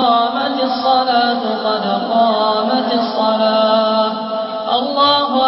قامت الصلاة قد قامت الصلاة. الله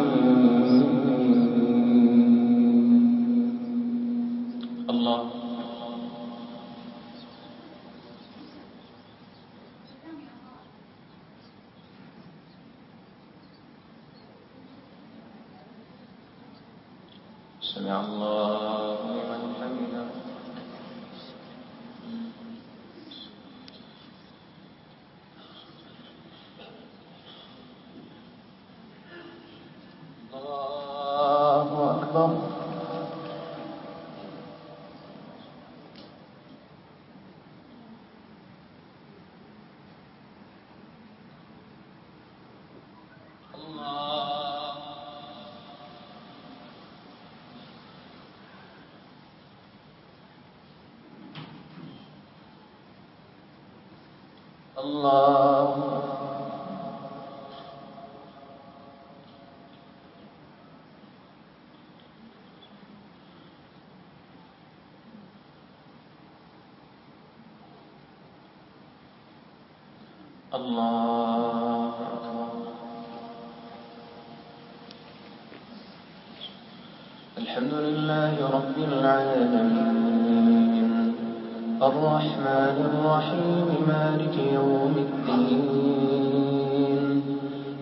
اللہ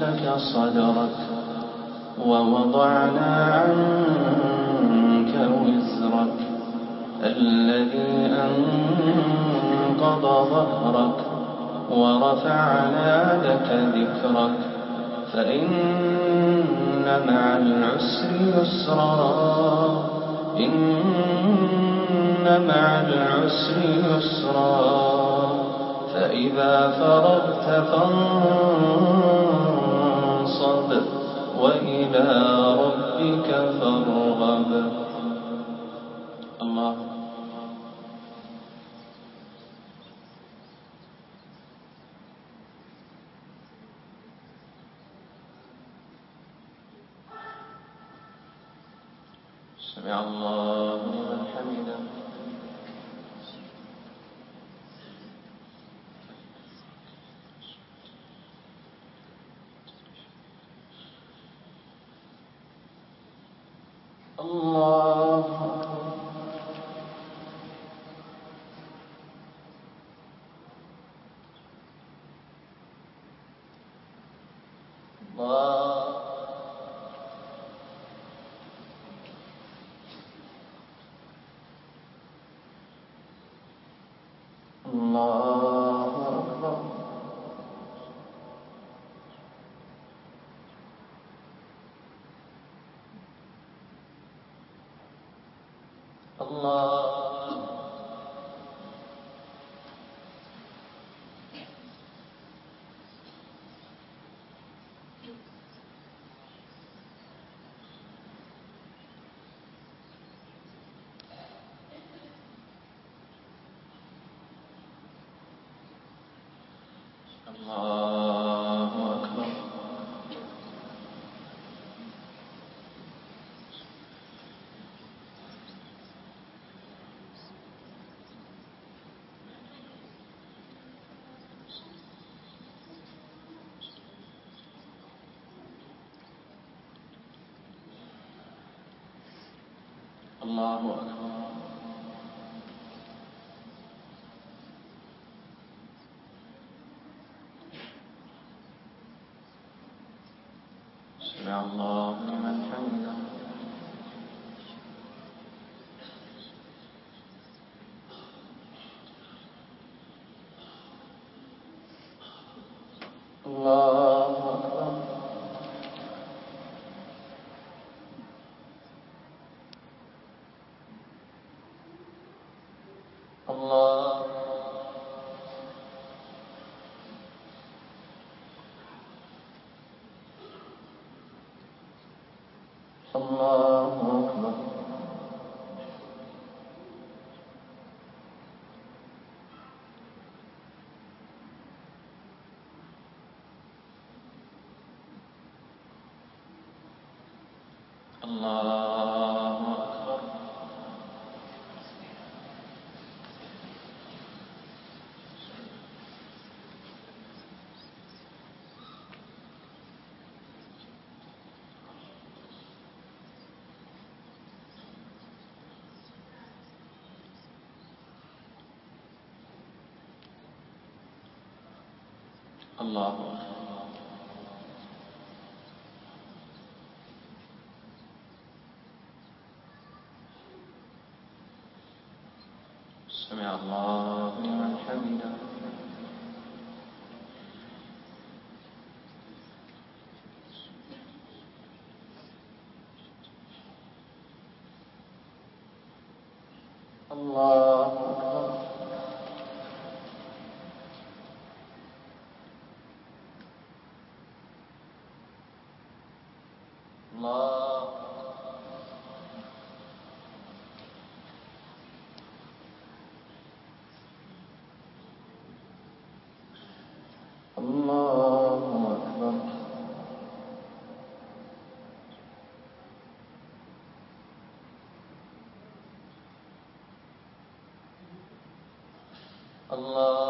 لك صدرك ووضعنا عنك وزرك الذي أنقض ظهرك ورفعنا لك ذكرك فإن مع العسر يسرا. إن مع العسر يسرا. فإذا فرغت فانظر إلى ربك فارغب. 我。الله أكبر اللہ اللہ اللہ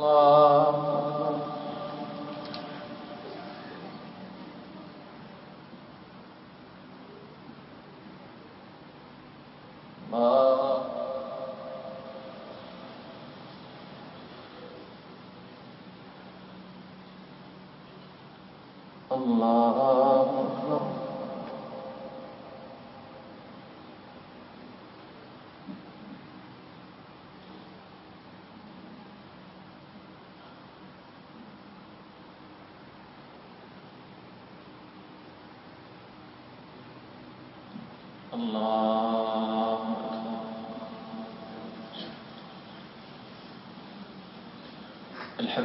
الله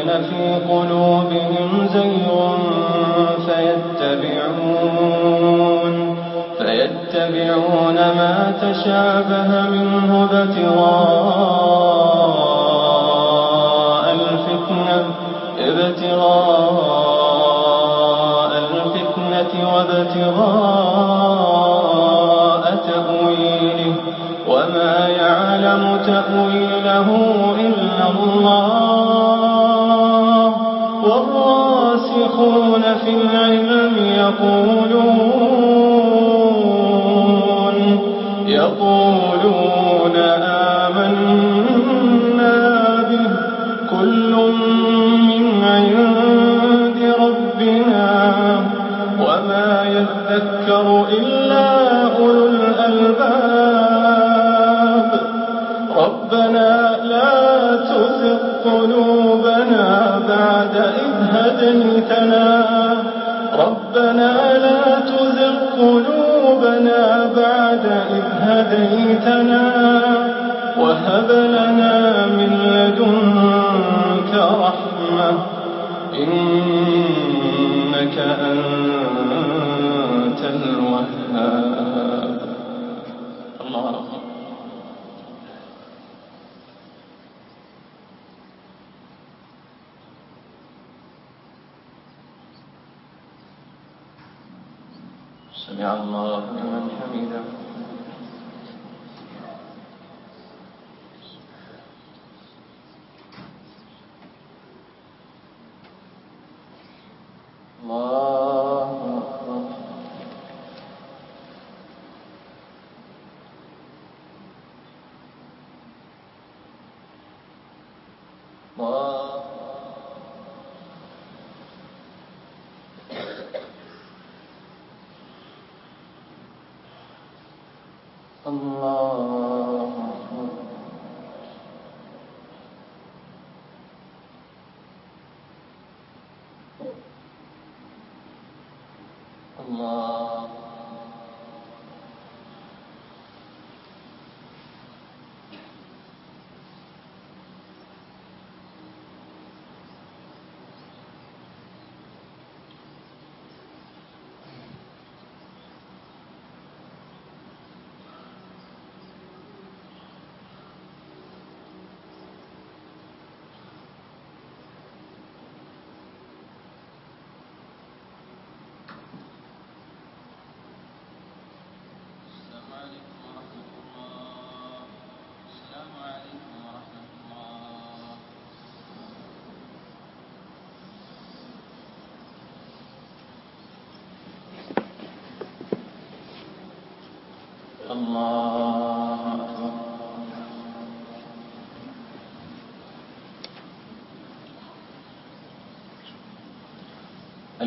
الذين في قلوبهم زي فيتبعون فيتبعون ما تشابه منه ابتغاء الفتنة ابتغاء الفتنة وابتغاء تأويله وما يعلم تأويله إلا الله. العلم يقولون يقولون آمنا به. كل من عند ربنا. وما يذكر إلا أولو الألباب. ربنا لا تزغ قلوبنا بعد إذ هديتنا. هديتنا وهب لنا اللہ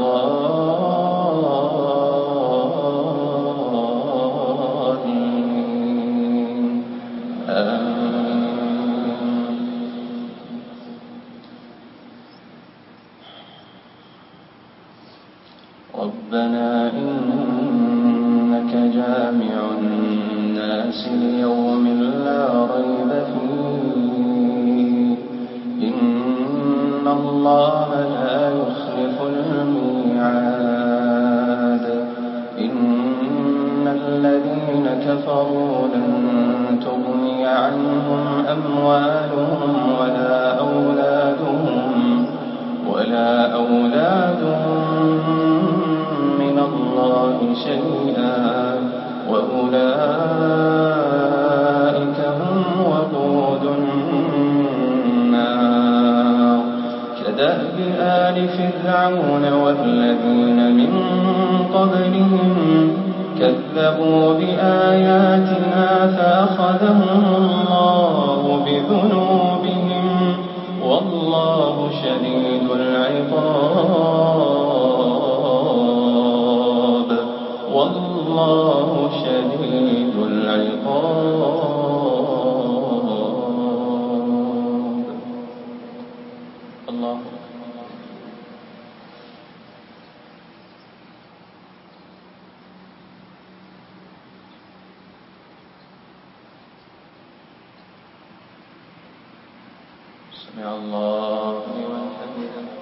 الله سمع الله لمن حمده.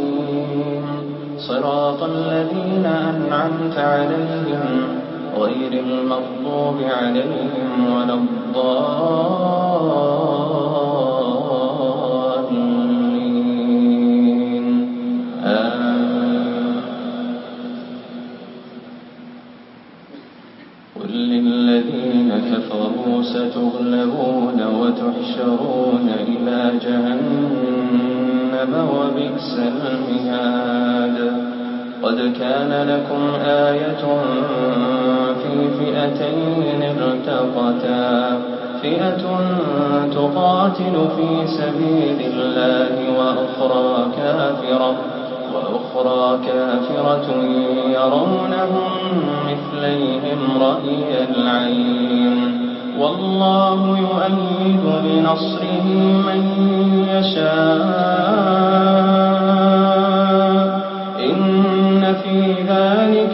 صراط الذين أنعمت عليهم غير المغضوب عليهم ولا الضالين. قل للذين كفروا ستغلبون وتحشرون إلى جهنم وبئس المهاد. قد كان لكم آية في فئتين ارتقتا فئة تقاتل في سبيل الله وأخرى كافرة وأخرى كافرة يرونهم مثليهم رأي العين. والله يؤيد بنصره من يشاء.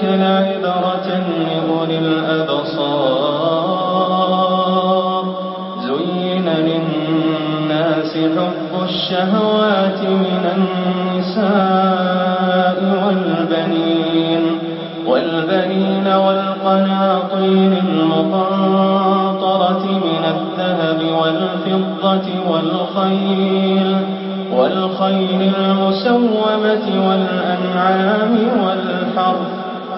لعبرة لأولي الأبصار. زين للناس حب الشهوات من النساء والبنين والبنين والقناطير المقنطرة من الذهب والفضة والخيل والخيل المسومة والأنعام والحرث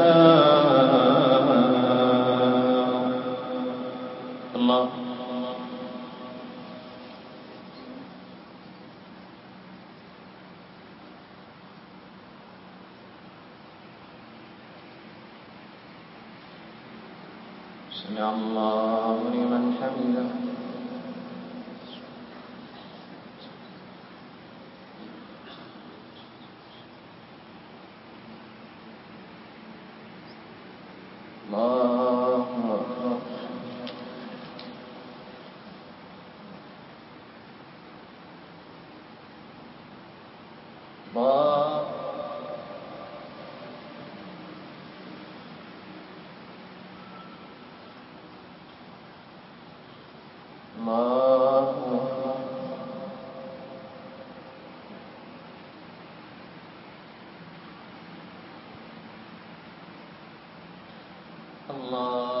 بالأسحار الله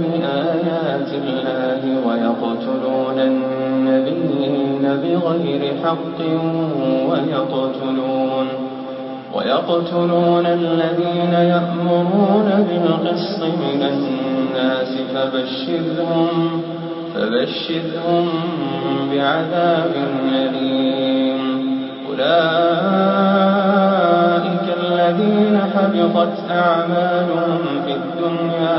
بآيات الله ويقتلون النبيين بغير حق ويقتلون ويقتلون الذين يأمرون بالقسط من الناس فبشرهم فبشرهم بعذاب أليم. أولئك الذين حبطت أعمالهم في الدنيا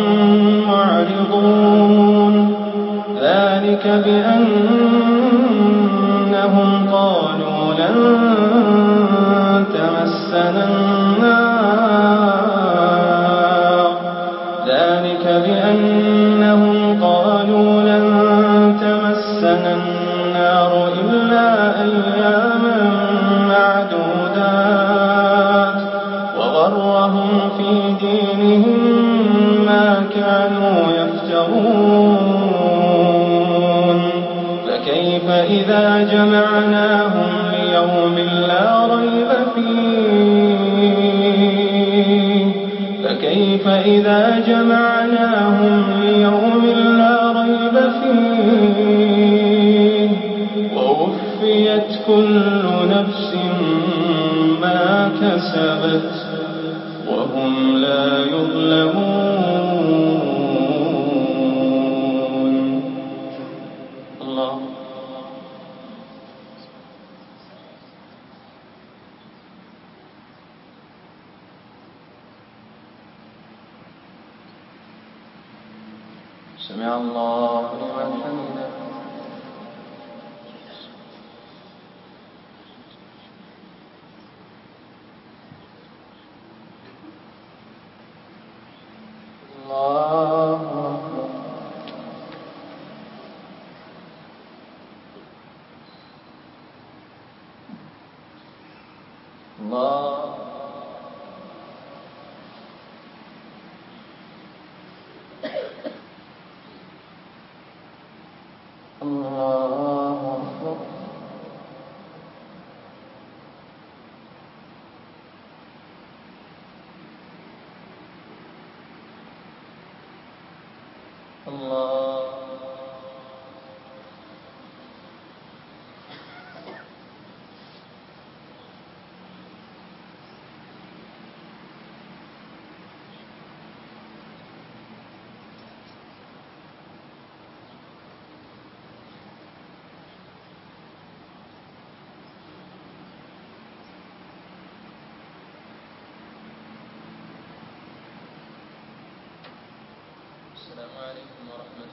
يعرضون ذلك بأنهم قالوا لن تمسنا ذلك بأنهم قالوا لن تمسنا النار إلا أياما معدودات. وغرهم في دينهم إذا جمعناهم ليوم لا ريب فيه فكيف إذا جمعناهم ليوم لا ريب فيه ووفيت كل نفس ما كسبت السلام عليكم ورحمة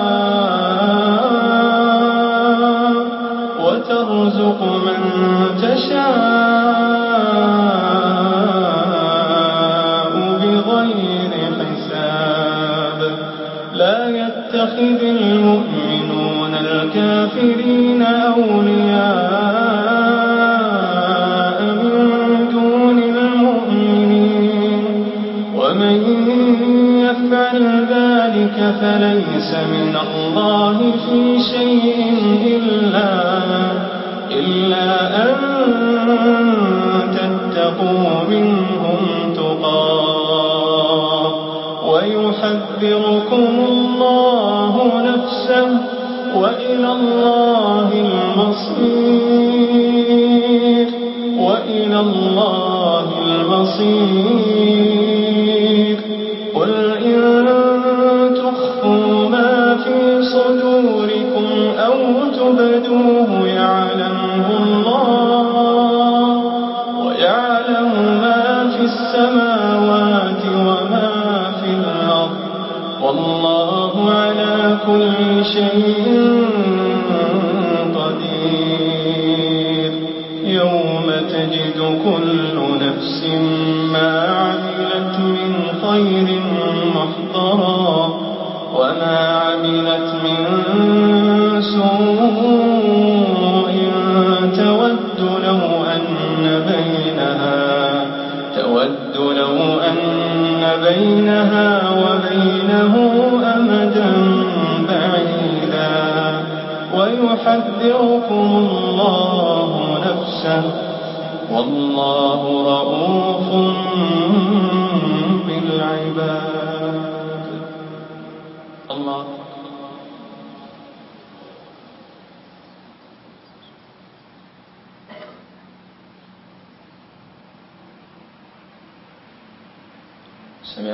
يرزق من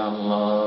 اللہ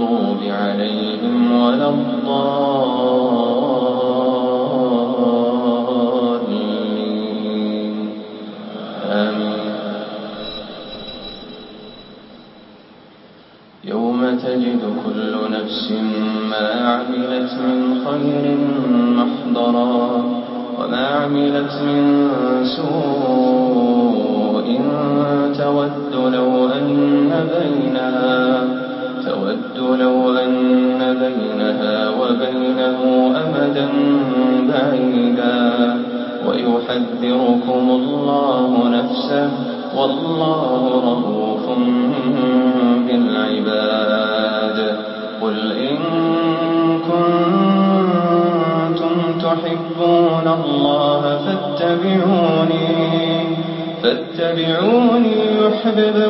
المغضوب عليهم ولا الضالين. آمين. يوم تجد كل نفس ما عملت من خير محضرا وما عملت من سوء دے دے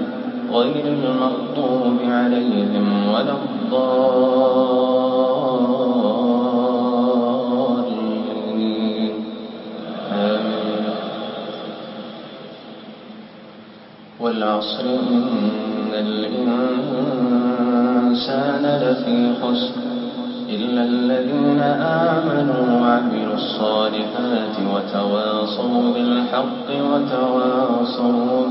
غير المغضوب عليهم ولا الضالين. آمين. والعصر إن الإنسان لفي خسر إلا الذين آمنوا وعملوا الصالحات وتواصوا بالحق وتواصوا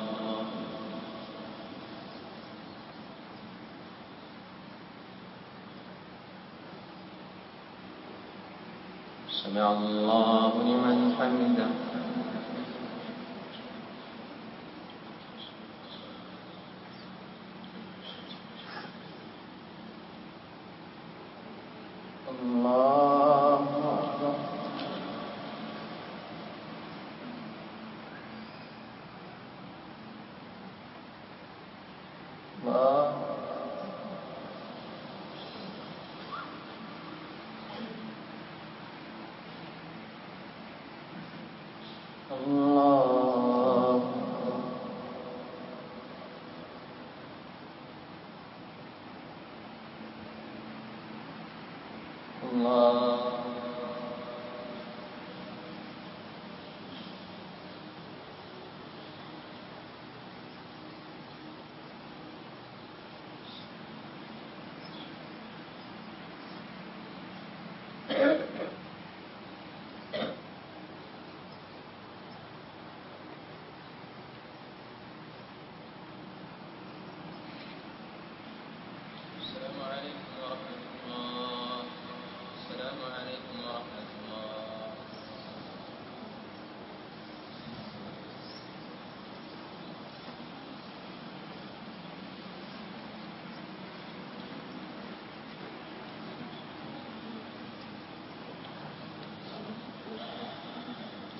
سمع الله لمن حمده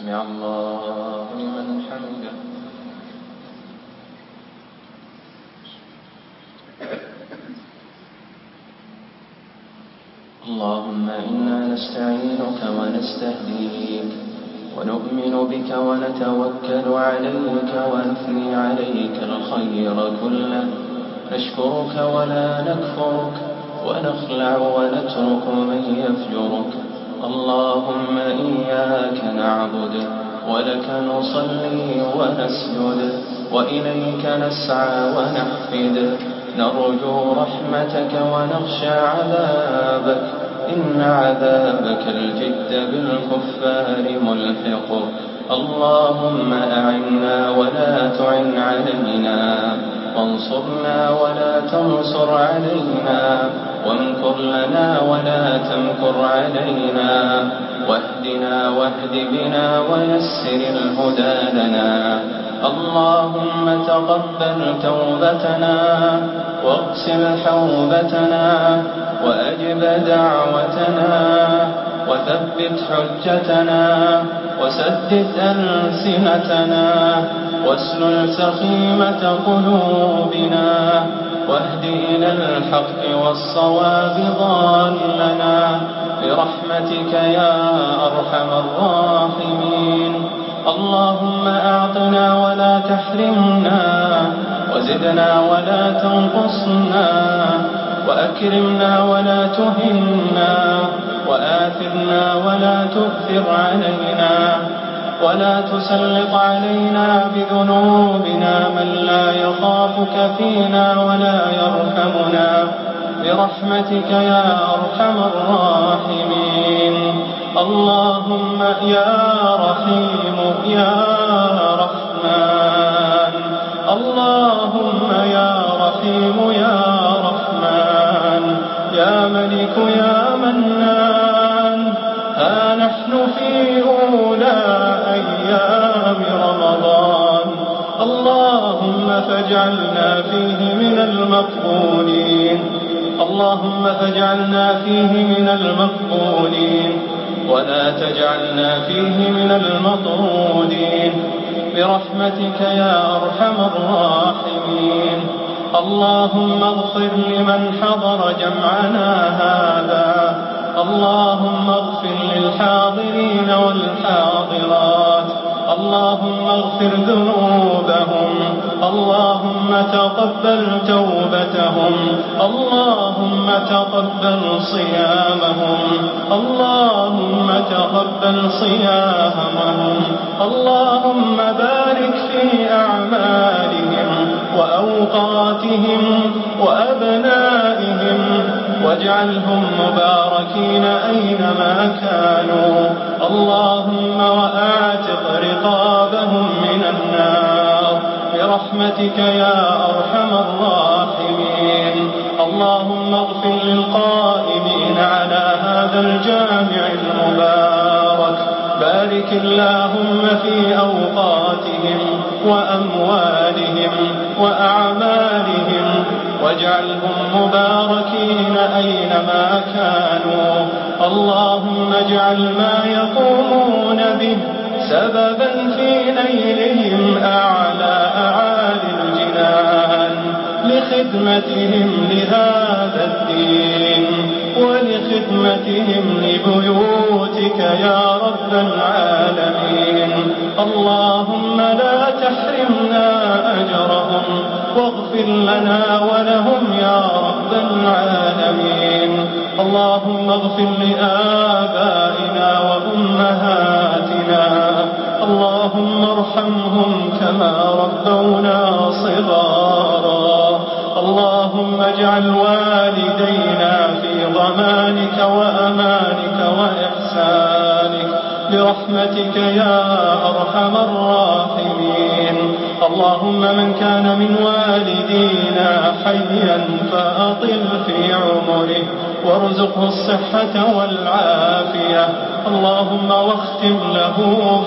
سمع الله لمن حمده. اللهم إنا نستعينك ونستهديك ونؤمن بك ونتوكل عليك ونثني عليك الخير كله. نشكرك ولا نكفرك ونخلع ونترك من يفجرك. اللهم إياك نعبد ولك نصلي ونسجد وإليك نسعى ونحفد. نرجو رحمتك ونخشى عذابك. إن عذابك الجد بالكفار ملحق. اللهم أعنا ولا تعن علينا. فانصرنا ولا تنصر علينا وانكر لنا ولا تمكر علينا. واهدنا واهد بنا ويسر الهدى لنا. اللهم تقبل توبتنا واقسم حوبتنا وأجب دعوتنا وثبت حجتنا وسدد ألسنتنا واسلل سخيمة قلوبنا واهد إلى الحق والصواب ظالمنا برحمتك يا أرحم الراحمين. اللهم أعطنا ولا تحرمنا وزدنا ولا تنقصنا وأكرمنا ولا تهنا وآثرنا ولا تؤثر علينا ولا تسلط علينا بذنوبنا من لا يخافك فينا ولا يرحمنا برحمتك يا أرحم الراحمين اللهم يا رحيم يا رحمن اللهم يا رحيم يا رحمن يا ملك يا منان ها نحن في أولى أيام رمضان. اللهم فاجعلنا فيه من المقبولين. اللهم فاجعلنا فيه من المقبولين. ولا تجعلنا فيه من المطرودين. برحمتك يا أرحم الراحمين. اللهم اغفر لمن حضر جمعنا هذا. اللهم اغفر للحاضرين والحاضرات. اللهم اغفر ذنوبهم. اللهم تقبل توبتهم. اللهم تقبل صيامهم. اللهم تقبل صيامهم. اللهم بارك في أعمالهم. وأوقاتهم وأبنائهم واجعلهم مباركين أينما كانوا. اللهم وآتق رقابهم من النار برحمتك يا أرحم الراحمين. اللهم اغفر للقائمين على هذا الجامع المبارك. بارك اللهم في أوقاتهم وأموالهم وأعمالهم واجعلهم مباركين أينما كانوا اللهم اجعل ما يقومون به سببا في نيلهم أعلى أعالي الجنان لخدمتهم لهذا الدين ولخدمتهم لبيوتك يا رب العالمين. اللهم لا تحرمنا أجرهم واغفر لنا ولهم يا رب العالمين. اللهم اغفر لآبائنا وأمهاتنا. اللهم ارحمهم كما ربونا صغارا. اللهم اجعل والدينا في ضمانك وأمانك وإحسانك برحمتك يا أرحم الراحمين. اللهم من كان من والدينا حيا فأطل في عمره. وارزقه الصحة والعافية. اللهم واختم له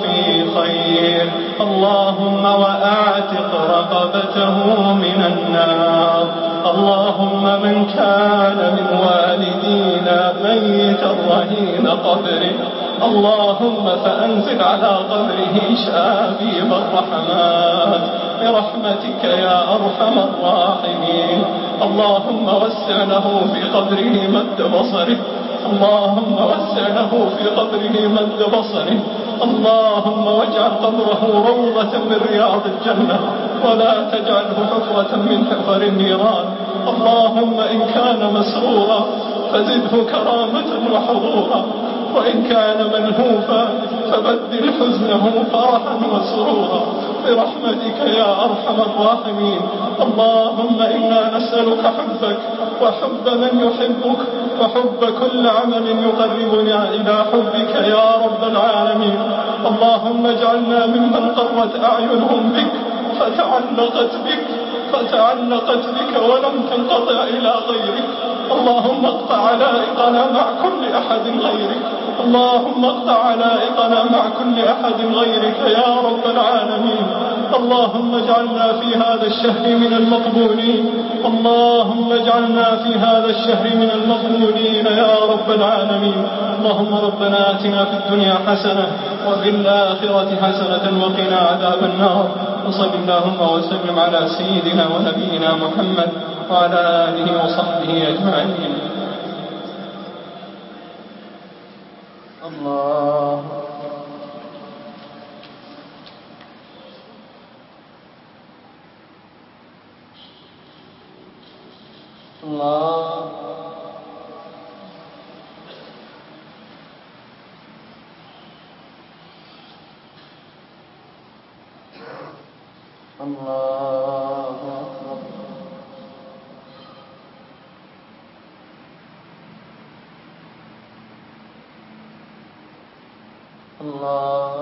في خير. اللهم وأعتق رقبته من النار. اللهم من كان من والدينا ميتا رهين قبره. اللهم فأنزل على قبره شابيب الرحمات. برحمتك يا أرحم الراحمين. اللهم وسع له في قبره مد بصره. اللهم وسع له في قبره مد بصره. اللهم واجعل قبره روضة من رياض الجنة ولا تجعله حفرة من حفر النيران. اللهم إن كان مسرورا فزده كرامة وحضورا. وإن كان منهوفا فبدل حزنه فرحا وسرورا. برحمتك يا أرحم الراحمين. اللهم إنا نسألك حبك وحب من يحبك وحب كل عمل يقربنا إلى حبك يا رب العالمين. اللهم اجعلنا ممن قرت أعينهم بك فتعلقت بك فتعلقت بك ولم تنقطع إلى غيرك. اللهم اقطع علائقنا مع كل أحد غيرك. اللهم اقطع علائقنا مع كل أحد غيرك يا رب العالمين. اللهم اجعلنا في هذا الشهر من المقبولين. اللهم اجعلنا في هذا الشهر من المقبولين يا رب العالمين. اللهم ربنا آتنا في الدنيا حسنة وفي الآخرة حسنة وقنا عذاب النار. وصل اللهم وسلم على سيدنا ونبينا محمد وعلى آله وصحبه أجمعين. الله الله الله الله